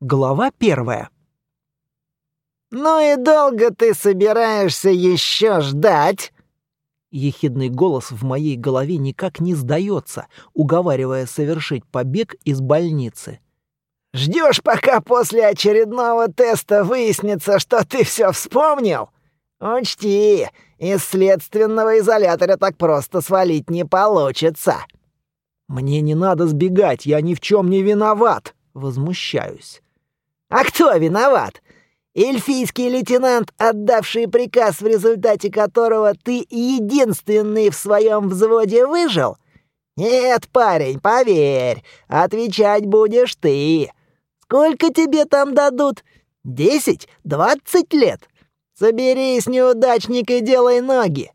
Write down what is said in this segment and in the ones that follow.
Глава первая. «Ну и долго ты собираешься еще ждать?» Ехидный голос в моей голове никак не сдается, уговаривая совершить побег из больницы. «Ждешь, пока после очередного теста выяснится, что ты все вспомнил? Учти, из следственного изолятора так просто свалить не получится». «Мне не надо сбегать, я ни в чем не виноват!» Возмущаюсь. «А кто виноват? Эльфийский лейтенант, отдавший приказ, в результате которого ты единственный в своем взводе выжил? Нет, парень, поверь, отвечать будешь ты. Сколько тебе там дадут? Десять? Двадцать лет? Соберись, неудачник, и делай ноги.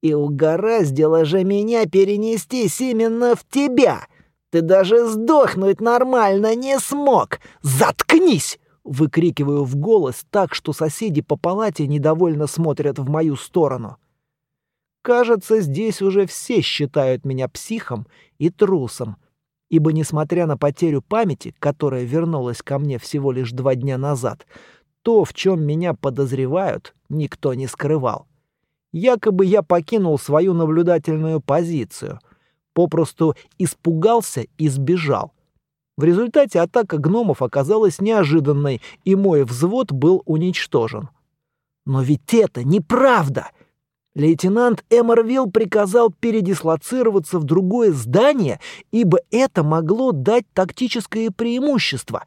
И угораздило же меня перенестись именно в тебя. Ты даже сдохнуть нормально не смог. Заткнись! Выкрикиваю в голос так, что соседи по палате недовольно смотрят в мою сторону. Кажется, здесь уже все считают меня психом и трусом, ибо, несмотря на потерю памяти, которая вернулась ко мне всего лишь два дня назад, то, в чем меня подозревают, никто не скрывал. Якобы я покинул свою наблюдательную позицию, попросту испугался и сбежал. В результате атака гномов оказалась неожиданной, и мой взвод был уничтожен. Но ведь это неправда! Лейтенант Эмервилл приказал передислоцироваться в другое здание, ибо это могло дать тактическое преимущество.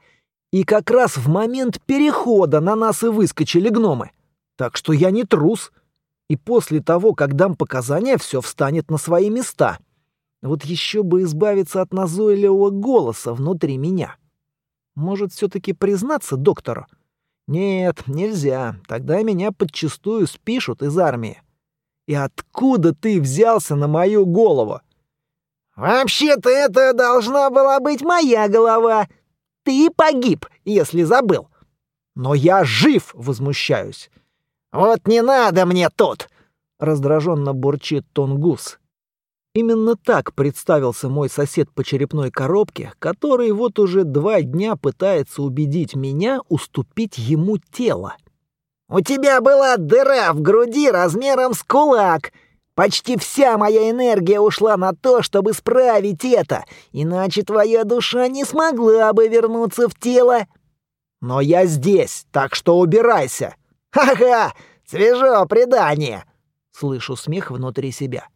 И как раз в момент перехода на нас и выскочили гномы. Так что я не трус. И после того, как дам показания, все встанет на свои места. Вот еще бы избавиться от назойливого голоса внутри меня. Может, все-таки признаться доктору? Нет, нельзя. Тогда меня подчистую спишут из армии. И откуда ты взялся на мою голову? Вообще-то это должна была быть моя голова. Ты погиб, если забыл. Но я жив, возмущаюсь. Вот не надо мне тут, раздраженно бурчит Тунгус. Именно так представился мой сосед по черепной коробке, который вот уже два дня пытается убедить меня уступить ему тело. «У тебя была дыра в груди размером с кулак. Почти вся моя энергия ушла на то, чтобы справить это, иначе твоя душа не смогла бы вернуться в тело». «Но я здесь, так что убирайся!» «Ха-ха! Свежо предание!» Слышу смех внутри себя.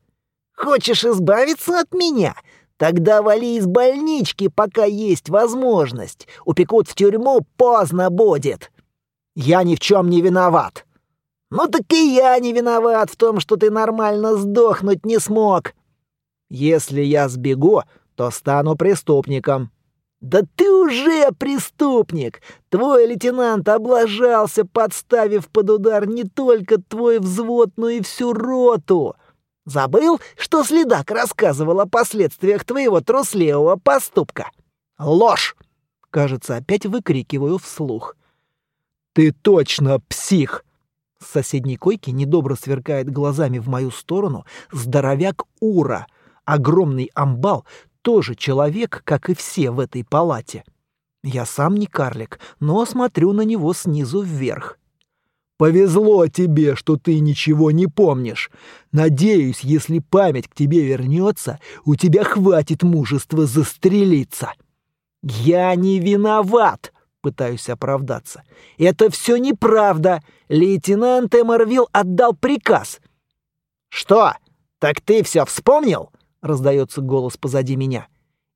Хочешь избавиться от меня? Тогда вали из больнички, пока есть возможность. Упекут в тюрьму, поздно будет. Я ни в чем не виноват. Ну так и я не виноват в том, что ты нормально сдохнуть не смог. Если я сбегу, то стану преступником. Да ты уже преступник. Твой лейтенант облажался, подставив под удар не только твой взвод, но и всю роту. Забыл, что следак рассказывал о последствиях твоего трусливого поступка? Ложь! Кажется, опять выкрикиваю вслух. Ты точно псих! С соседней койки недобро сверкает глазами в мою сторону здоровяк Ура. Огромный амбал, тоже человек, как и все в этой палате. Я сам не карлик, но смотрю на него снизу вверх. Повезло тебе, что ты ничего не помнишь. Надеюсь, если память к тебе вернется, у тебя хватит мужества застрелиться. Я не виноват, пытаюсь оправдаться. Это все неправда. Лейтенант Эмервилл отдал приказ. Что? Так ты все вспомнил? Раздается голос позади меня.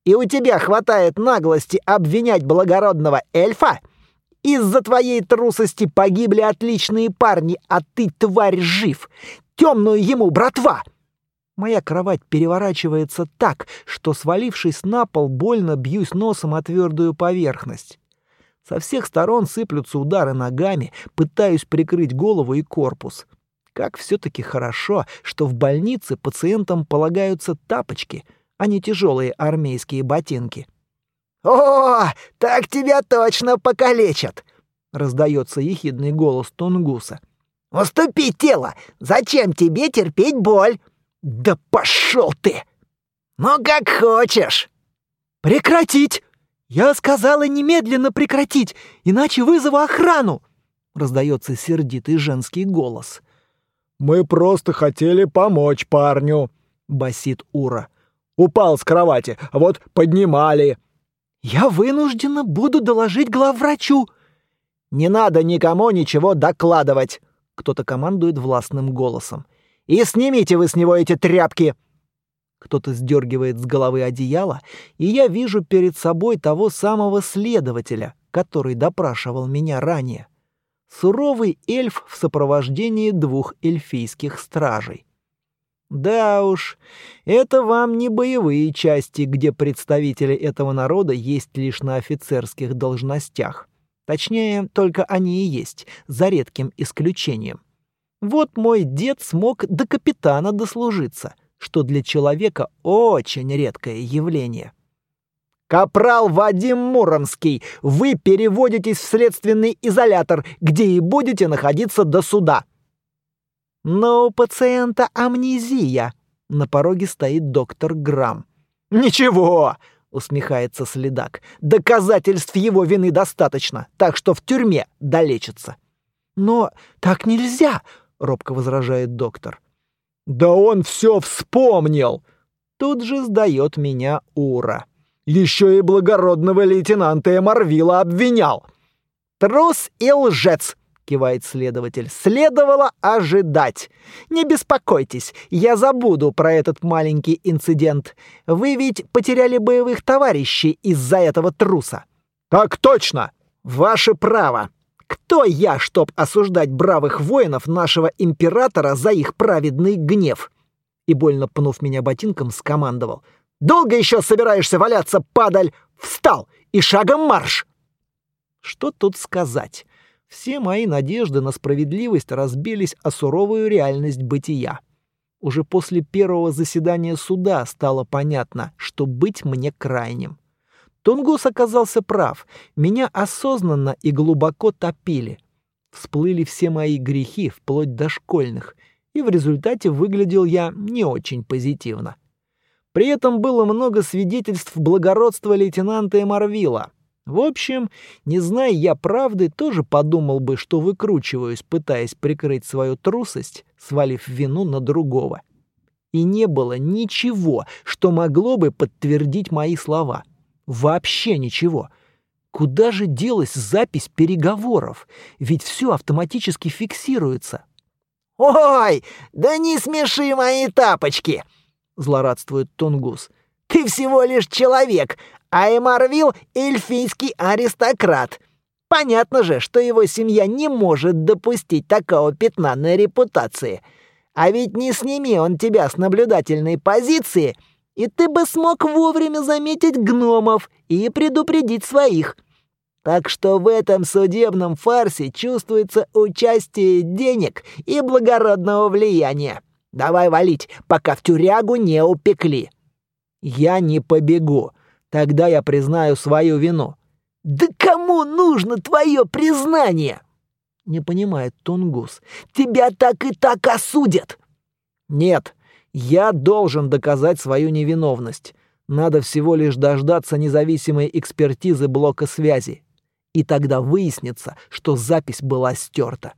И у тебя хватает наглости обвинять благородного эльфа? Из-за твоей трусости погибли отличные парни, а ты, тварь, жив. Темную ему, братва!» Моя кровать переворачивается так, что, свалившись на пол, больно бьюсь носом о твердую поверхность. Со всех сторон сыплются удары ногами, пытаюсь прикрыть голову и корпус. Как все-таки хорошо, что в больнице пациентам полагаются тапочки, а не тяжелые армейские ботинки. «О, так тебя точно покалечат!» — раздается ехидный голос Тунгуса. «Уступи тело! Зачем тебе терпеть боль?» «Да пошел ты!» «Ну, как хочешь!» «Прекратить!» «Я сказала немедленно прекратить, иначе вызову охрану!» Раздается сердитый женский голос. «Мы просто хотели помочь парню», — басит Ура. «Упал с кровати, а вот поднимали». «Я вынуждена буду доложить главврачу». «Не надо никому ничего докладывать», — кто-то командует властным голосом. «И снимите вы с него эти тряпки!» Кто-то сдергивает с головы одеяло, и я вижу перед собой того самого следователя, который допрашивал меня ранее. Суровый эльф в сопровождении двух эльфийских стражей. Да уж, это вам не боевые части, где представители этого народа есть лишь на офицерских должностях. Точнее, только они и есть, за редким исключением. Вот мой дед смог до капитана дослужиться — что для человека очень редкое явление. «Капрал Вадим Муромский, вы переводитесь в следственный изолятор, где и будете находиться до суда». «Но у пациента амнезия», — на пороге стоит доктор Грамм. «Ничего», — усмехается следак, — «доказательств его вины достаточно, так что в тюрьме долечится». «Но так нельзя», — робко возражает доктор. «Да он все вспомнил!» Тут же сдает меня Ура. «Еще и благородного лейтенанта Эмарвила обвинял!» «Трус и лжец!» — кивает следователь. «Следовало ожидать. Не беспокойтесь, я забуду про этот маленький инцидент. Вы ведь потеряли боевых товарищей из-за этого труса». «Так точно!» «Ваше право. Кто я, чтоб осуждать бравых воинов нашего императора за их праведный гнев?» И больно пнув меня ботинком, скомандовал. «Долго еще собираешься валяться, падаль? Встал! И шагом марш!» Что тут сказать? Все мои надежды на справедливость разбились о суровую реальность бытия. Уже после первого заседания суда стало понятно, что быть мне крайним. Тунгус оказался прав. Меня осознанно и глубоко топили. Всплыли все мои грехи, вплоть до школьных, и в результате выглядел я не очень позитивно. При этом было много свидетельств благородства лейтенанта Эмарвила. В общем, не зная я правды, тоже подумал бы, что выкручиваюсь, пытаясь прикрыть свою трусость, свалив вину на другого. И не было ничего, что могло бы подтвердить мои слова — Вообще ничего. Куда же делась запись переговоров? Ведь все автоматически фиксируется. «Ой, да не смеши мои тапочки!» — злорадствует Тунгус. «Ты всего лишь человек, а Эмарвил — эльфийский аристократ. Понятно же, что его семья не может допустить такого пятна на репутации. А ведь не сними он тебя с наблюдательной позиции — и ты бы смог вовремя заметить гномов и предупредить своих. Так что в этом судебном фарсе чувствуется участие денег и благородного влияния. Давай валить, пока в тюрягу не упекли. Я не побегу. Тогда я признаю свою вину. Да кому нужно твое признание? Не понимает Тунгус. Тебя так и так осудят. Нет, я должен доказать свою невиновность. Надо всего лишь дождаться независимой экспертизы блока связи. И тогда выяснится, что запись была стерта.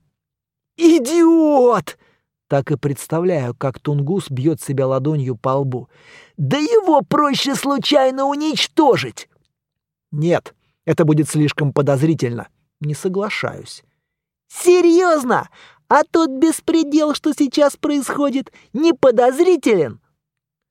«Идиот!» Так и представляю, как Тунгус бьет себя ладонью по лбу. «Да его проще случайно уничтожить!» «Нет, это будет слишком подозрительно. Не соглашаюсь». «Серьезно? А тот беспредел, что сейчас происходит, не подозрителен?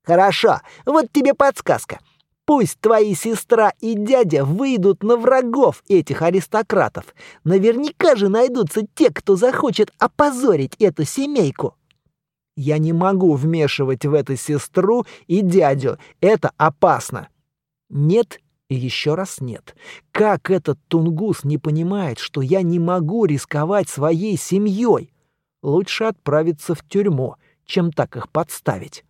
Хорошо, вот тебе подсказка. Пусть твои сестра и дядя выйдут на врагов этих аристократов. Наверняка же найдутся те, кто захочет опозорить эту семейку. Я не могу вмешивать в это сестру и дядю. Это опасно. Нет и еще раз нет. Как этот тунгус не понимает, что я не могу рисковать своей семьей? Лучше отправиться в тюрьму, чем так их подставить.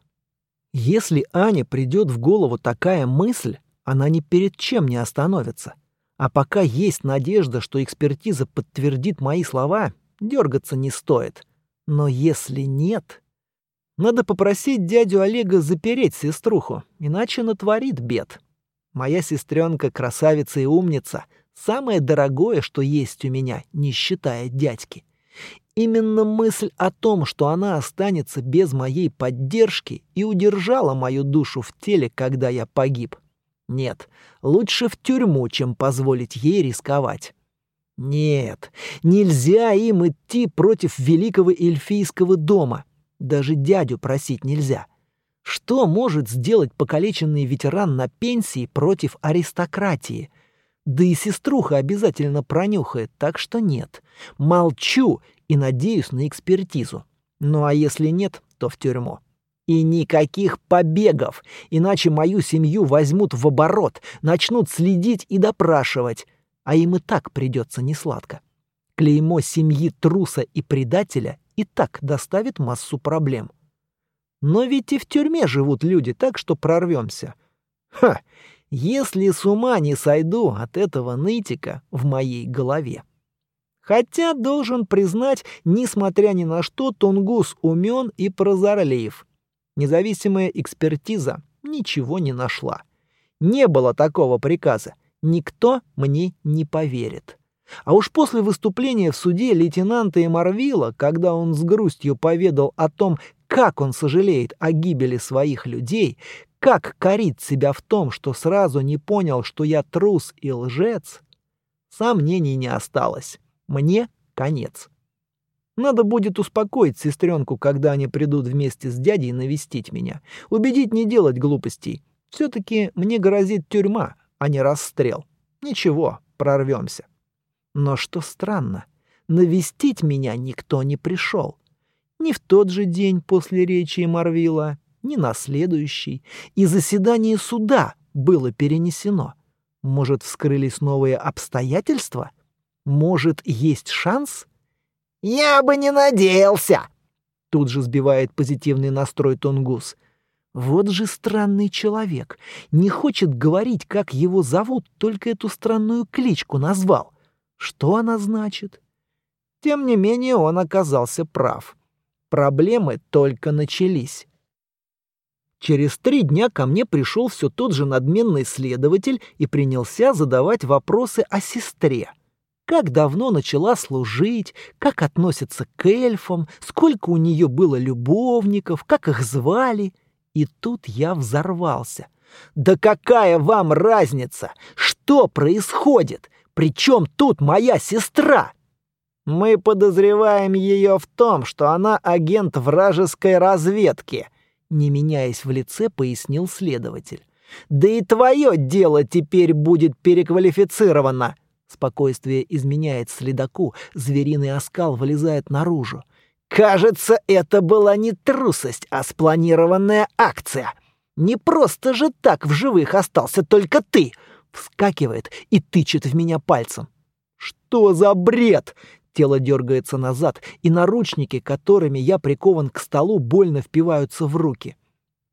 Если Ане придет в голову такая мысль, она ни перед чем не остановится. А пока есть надежда, что экспертиза подтвердит мои слова, дергаться не стоит. Но если нет... Надо попросить дядю Олега запереть сеструху, иначе натворит бед. Моя сестренка красавица и умница. Самое дорогое, что есть у меня, не считая дядьки. Именно мысль о том, что она останется без моей поддержки, и удержала мою душу в теле, когда я погиб. Нет, лучше в тюрьму, чем позволить ей рисковать. Нет, нельзя им идти против великого эльфийского дома. Даже дядю просить нельзя. Что может сделать покалеченный ветеран на пенсии против аристократии? Да и сеструха обязательно пронюхает, так что нет. Молчу и надеюсь на экспертизу. Ну а если нет, то в тюрьму. И никаких побегов, иначе мою семью возьмут в оборот, начнут следить и допрашивать, а им и так придется несладко. Клеймо семьи труса и предателя и так доставит массу проблем. Но ведь и в тюрьме живут люди, так что прорвемся. Ха! Если с ума не сойду от этого нытика в моей голове. Хотя, должен признать, несмотря ни на что, Тунгус умен и прозорлив. Независимая экспертиза ничего не нашла. Не было такого приказа. Никто мне не поверит. А уж после выступления в суде лейтенанта Эмарвила, когда он с грустью поведал о том, как он сожалеет о гибели своих людей, как корит себя в том, что сразу не понял, что я трус и лжец, сомнений не осталось. Мне конец. Надо будет успокоить сестренку, когда они придут вместе с дядей навестить меня. Убедить не делать глупостей. Все-таки мне грозит тюрьма, а не расстрел. Ничего, прорвемся. Но что странно, навестить меня никто не пришел. Ни в тот же день после речи Марвила, ни на следующий. И заседание суда было перенесено. Может, вскрылись новые обстоятельства? Может, есть шанс? «Я бы не надеялся!» Тут же сбивает позитивный настрой Тунгус. Вот же странный человек. Не хочет говорить, как его зовут, только эту странную кличку назвал. Что она значит? Тем не менее, он оказался прав. Проблемы только начались. Через три дня ко мне пришел все тот же надменный следователь и принялся задавать вопросы о сестре как давно начала служить, как относится к эльфам, сколько у нее было любовников, как их звали. И тут я взорвался. «Да какая вам разница? Что происходит? Причем тут моя сестра?» «Мы подозреваем ее в том, что она агент вражеской разведки», не меняясь в лице, пояснил следователь. «Да и твое дело теперь будет переквалифицировано!» Спокойствие изменяет следаку, звериный оскал вылезает наружу. «Кажется, это была не трусость, а спланированная акция. Не просто же так в живых остался только ты!» Вскакивает и тычет в меня пальцем. «Что за бред?» Тело дергается назад, и наручники, которыми я прикован к столу, больно впиваются в руки.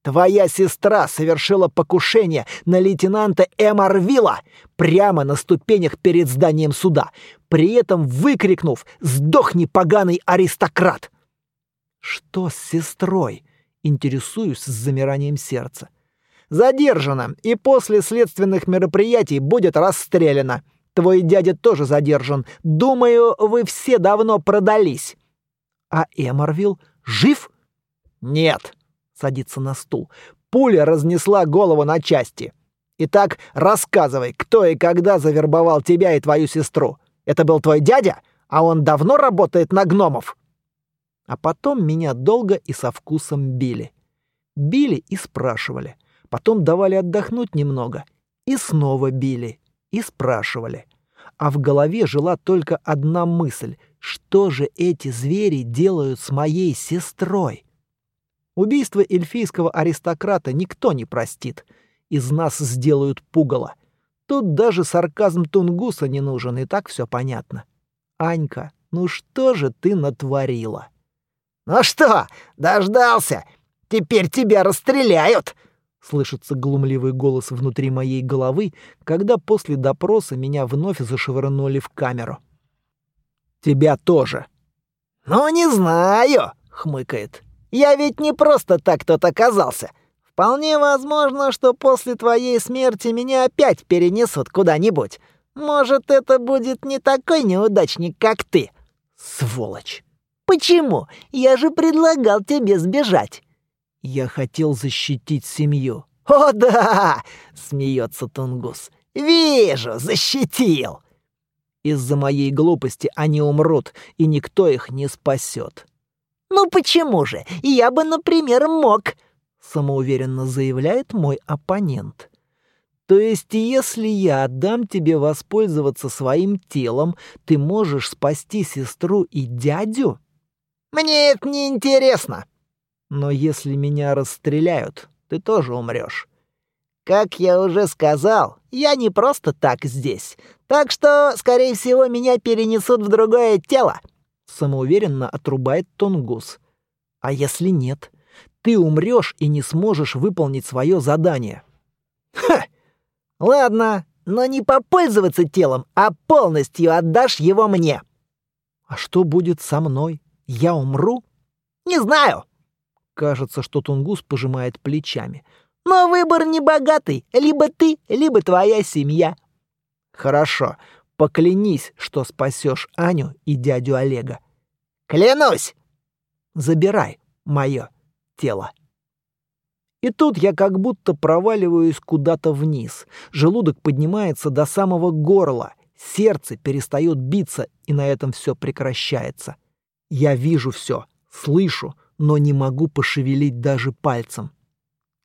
Твоя сестра совершила покушение на лейтенанта Эмарвила прямо на ступенях перед зданием суда, при этом выкрикнув «Сдохни, поганый аристократ!» Что с сестрой? Интересуюсь с замиранием сердца. Задержана и после следственных мероприятий будет расстреляна. Твой дядя тоже задержан. Думаю, вы все давно продались. А Эмарвил жив? Нет, садится на стул. Пуля разнесла голову на части. Итак, рассказывай, кто и когда завербовал тебя и твою сестру? Это был твой дядя? А он давно работает на гномов? А потом меня долго и со вкусом били. Били и спрашивали. Потом давали отдохнуть немного. И снова били. И спрашивали. А в голове жила только одна мысль. Что же эти звери делают с моей сестрой? Убийство эльфийского аристократа никто не простит. Из нас сделают пугало. Тут даже сарказм Тунгуса не нужен, и так все понятно. Анька, ну что же ты натворила? Ну что, дождался? Теперь тебя расстреляют! Слышится глумливый голос внутри моей головы, когда после допроса меня вновь зашвырнули в камеру. Тебя тоже. Ну, не знаю, хмыкает. Я ведь не просто так тут оказался. Вполне возможно, что после твоей смерти меня опять перенесут куда-нибудь. Может, это будет не такой неудачник, как ты. Сволочь. Почему? Я же предлагал тебе сбежать. Я хотел защитить семью. О да, смеется Тунгус. Вижу, защитил. Из-за моей глупости они умрут, и никто их не спасет. Ну почему же? Я бы, например, мог, самоуверенно заявляет мой оппонент. То есть, если я отдам тебе воспользоваться своим телом, ты можешь спасти сестру и дядю? Мне это не интересно. Но если меня расстреляют, ты тоже умрешь. Как я уже сказал, я не просто так здесь. Так что, скорее всего, меня перенесут в другое тело. Самоуверенно отрубает Тунгус. А если нет? Ты умрешь и не сможешь выполнить свое задание. Ха! Ладно, но не попользоваться телом, а полностью отдашь его мне. А что будет со мной? Я умру? Не знаю. Кажется, что Тунгус пожимает плечами. Но выбор не богатый. Либо ты, либо твоя семья. Хорошо. Поклянись, что спасешь Аню и дядю Олега. Клянусь. Забирай мое тело. И тут я как будто проваливаюсь куда-то вниз. Желудок поднимается до самого горла. Сердце перестает биться, и на этом все прекращается. Я вижу все, слышу, но не могу пошевелить даже пальцем.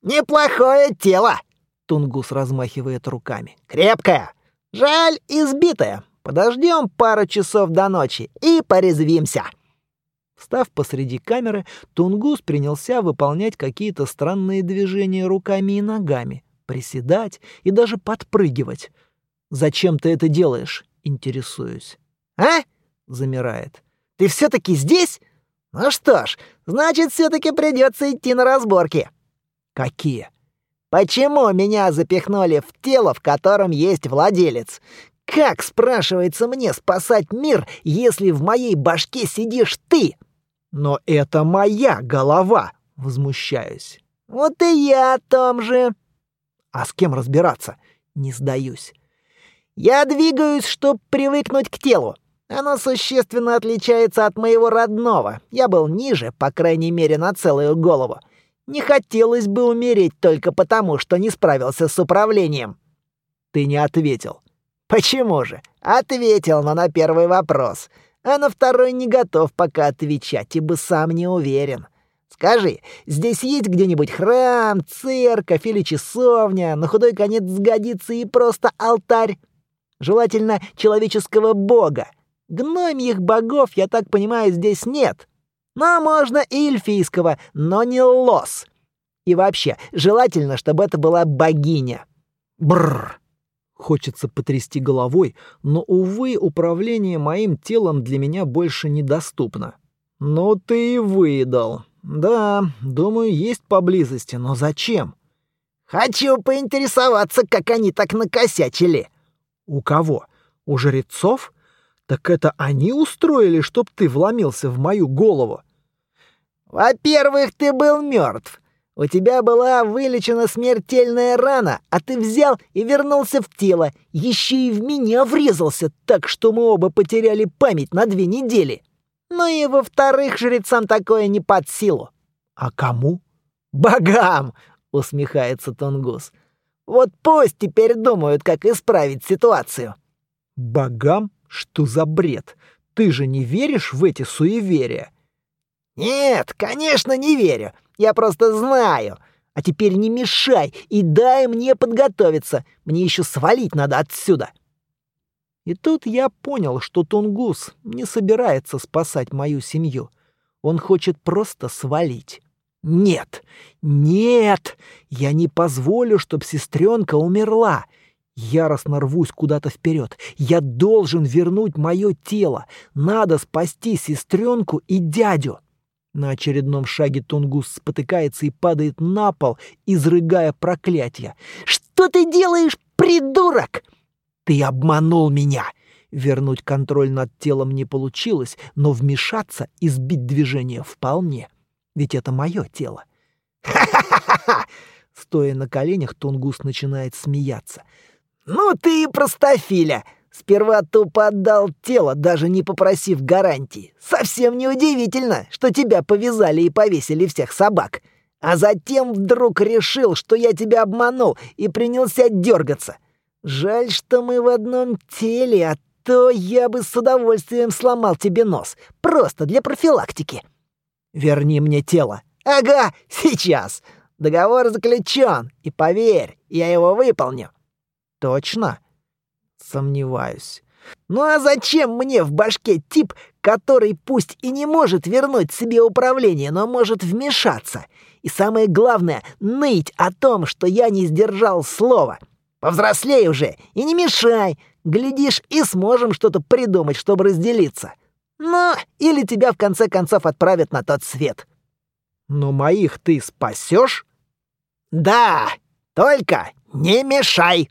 «Неплохое тело!» — Тунгус размахивает руками. «Крепкое! Жаль, избитое. Подождем пару часов до ночи и порезвимся!» Став посреди камеры, Тунгус принялся выполнять какие-то странные движения руками и ногами, приседать и даже подпрыгивать. «Зачем ты это делаешь?» — интересуюсь. «А?» — замирает. «Ты все-таки здесь? Ну что ж, значит, все-таки придется идти на разборки». «Какие?» «Почему меня запихнули в тело, в котором есть владелец? Как, спрашивается мне, спасать мир, если в моей башке сидишь ты?» Но это моя голова, возмущаюсь. Вот и я о том же. А с кем разбираться? Не сдаюсь. Я двигаюсь, чтобы привыкнуть к телу. Оно существенно отличается от моего родного. Я был ниже, по крайней мере, на целую голову. Не хотелось бы умереть только потому, что не справился с управлением. Ты не ответил. Почему же? Ответил, но на первый вопрос а на второй не готов пока отвечать, ибо сам не уверен. Скажи, здесь есть где-нибудь храм, церковь или часовня, на худой конец сгодится и просто алтарь? Желательно человеческого бога. Гномьих богов, я так понимаю, здесь нет. Но можно и эльфийского, но не лос. И вообще, желательно, чтобы это была богиня. Бррр. Хочется потрясти головой, но, увы, управление моим телом для меня больше недоступно. Ну ты и выдал. Да, думаю, есть поблизости, но зачем? Хочу поинтересоваться, как они так накосячили. У кого? У жрецов? Так это они устроили, чтоб ты вломился в мою голову? Во-первых, ты был мертв. У тебя была вылечена смертельная рана, а ты взял и вернулся в тело, еще и в меня врезался, так что мы оба потеряли память на две недели. Ну и во-вторых, жрецам такое не под силу. А кому? Богам, усмехается Тунгус. Вот пусть теперь думают, как исправить ситуацию. Богам? Что за бред? Ты же не веришь в эти суеверия? Нет, конечно, не верю. Я просто знаю. А теперь не мешай и дай мне подготовиться. Мне еще свалить надо отсюда. И тут я понял, что Тунгус не собирается спасать мою семью. Он хочет просто свалить. Нет, нет, я не позволю, чтобы сестренка умерла. Яростно рвусь куда-то вперед. Я должен вернуть мое тело. Надо спасти сестренку и дядю. На очередном шаге Тунгус спотыкается и падает на пол, изрыгая проклятие. «Что ты делаешь, придурок?» «Ты обманул меня!» Вернуть контроль над телом не получилось, но вмешаться и сбить движение вполне. Ведь это мое тело. «Ха-ха-ха! Стоя на коленях, Тунгус начинает смеяться. «Ну ты и простофиля! Сперва тупо отдал тело, даже не попросив гарантии. Совсем неудивительно, что тебя повязали и повесили всех собак. А затем вдруг решил, что я тебя обманул и принялся дергаться. Жаль, что мы в одном теле, а то я бы с удовольствием сломал тебе нос. Просто для профилактики. Верни мне тело. Ага, сейчас. Договор заключен, и поверь, я его выполню. Точно? Сомневаюсь. Ну а зачем мне в башке тип, который пусть и не может вернуть себе управление, но может вмешаться? И самое главное, ныть о том, что я не сдержал слова. Повзрослей уже и не мешай. Глядишь, и сможем что-то придумать, чтобы разделиться. Ну, или тебя в конце концов отправят на тот свет. Но моих ты спасешь? Да, только не мешай.